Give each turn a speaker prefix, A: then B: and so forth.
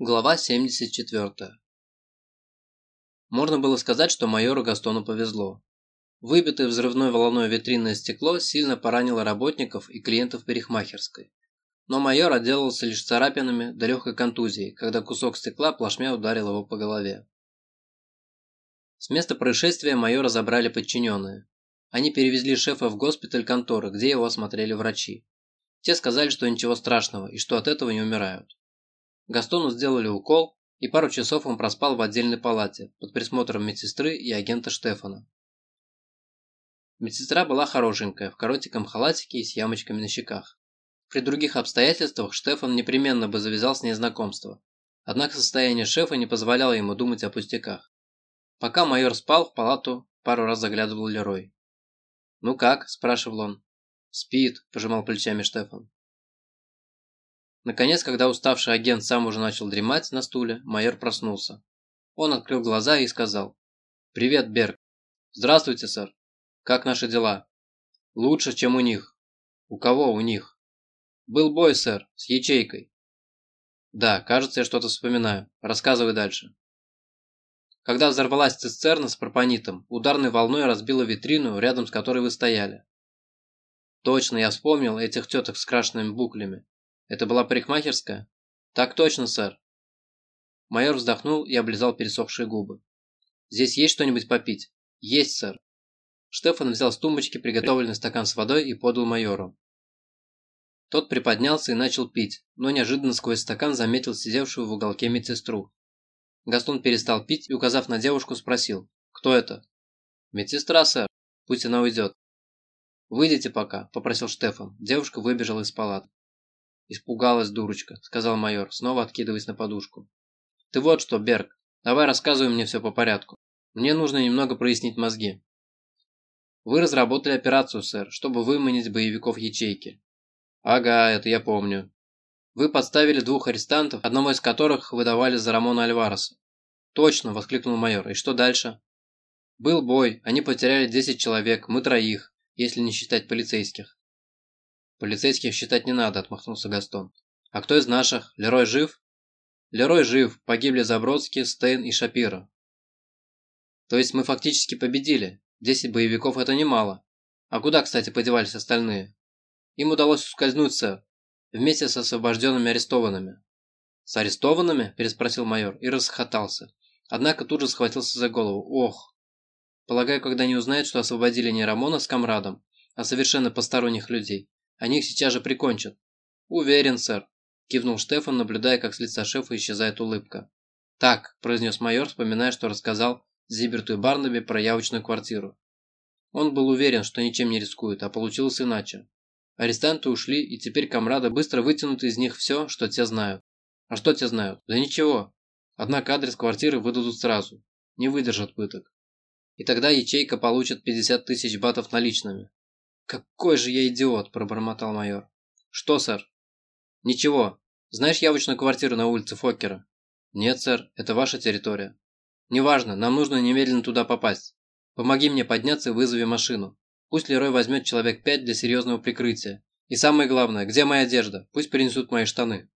A: Глава 74. Можно было сказать, что майору Гастону повезло. Выбитое взрывной волной витринное стекло сильно поранило работников и клиентов парикмахерской. Но майор отделался лишь царапинами да легкой контузией, когда кусок стекла плашмя ударил его по голове. С места происшествия майора забрали подчиненные. Они перевезли шефа в госпиталь конторы, где его осмотрели врачи. Те сказали, что ничего страшного и что от этого не умирают. Гастону сделали укол, и пару часов он проспал в отдельной палате под присмотром медсестры и агента Штефана. Медсестра была хорошенькая, в коротеньком халатике и с ямочками на щеках. При других обстоятельствах Штефан непременно бы завязал с ней знакомство. Однако состояние шефа не позволяло ему думать о пустяках. Пока майор спал, в палату пару раз заглядывал Лерой. «Ну как?» – спрашивал он. «Спит», – пожимал плечами Штефан. Наконец, когда уставший агент сам уже начал дремать на стуле, майор проснулся. Он открыл глаза и сказал. «Привет, Берг». «Здравствуйте, сэр. Как наши дела?» «Лучше, чем у них». «У кого у них?» «Был бой, сэр, с ячейкой». «Да, кажется, я что-то вспоминаю. Рассказывай дальше». Когда взорвалась цистерна с пропонитом, ударной волной разбила витрину, рядом с которой вы стояли. Точно, я вспомнил этих теток с крашенными буклями. Это была парикмахерская? Так точно, сэр. Майор вздохнул и облизал пересохшие губы. Здесь есть что-нибудь попить? Есть, сэр. Штефан взял с тумбочки приготовленный стакан с водой и подал майору. Тот приподнялся и начал пить, но неожиданно сквозь стакан заметил сидевшую в уголке медсестру. Гастон перестал пить и, указав на девушку, спросил, кто это? «Медсестра, сэр. Пусть она уйдет». «Выйдите пока», – попросил Штефан. Девушка выбежала из палаты. «Испугалась, дурочка», – сказал майор, снова откидываясь на подушку. «Ты вот что, Берг, давай рассказывай мне все по порядку. Мне нужно немного прояснить мозги». «Вы разработали операцию, сэр, чтобы выманить боевиков ячейки». «Ага, это я помню». «Вы подставили двух арестантов, одного из которых выдавали за Рамона Альвареса». «Точно!» – воскликнул майор. «И что дальше?» «Был бой, они потеряли 10 человек, мы троих, если не считать полицейских. «Полицейских считать не надо», – отмахнулся Гастон. «А кто из наших? Лерой жив?» «Лерой жив. Погибли Забродский, Стейн и Шапира». «То есть мы фактически победили. Десять боевиков – это немало. А куда, кстати, подевались остальные?» «Им удалось ускользнуть, сэр. Вместе с освобожденными арестованными». «С арестованными?» – переспросил майор и расхотался. Однако тут же схватился за голову. «Ох!» Полагаю, когда они узнают, что освободили не Рамона с Камрадом, а совершенно посторонних людей, они их сейчас же прикончат. Уверен, сэр, кивнул Штефан, наблюдая, как с лица шефа исчезает улыбка. Так, произнес майор, вспоминая, что рассказал Зиберту и Барнаби про явочную квартиру. Он был уверен, что ничем не рискует, а получилось иначе. Арестанты ушли, и теперь комрады быстро вытянут из них все, что те знают. А что те знают? Да ничего. Однако адрес квартиры выдадут сразу. Не выдержат пыток. И тогда ячейка получит 50 тысяч батов наличными. «Какой же я идиот!» – пробормотал майор. «Что, сэр?» «Ничего. Знаешь явочную квартиру на улице Фоккера?» «Нет, сэр, это ваша территория». «Неважно, нам нужно немедленно туда попасть. Помоги мне подняться и вызови машину. Пусть Лерой возьмет человек пять для серьезного прикрытия. И самое главное, где моя одежда? Пусть принесут мои штаны».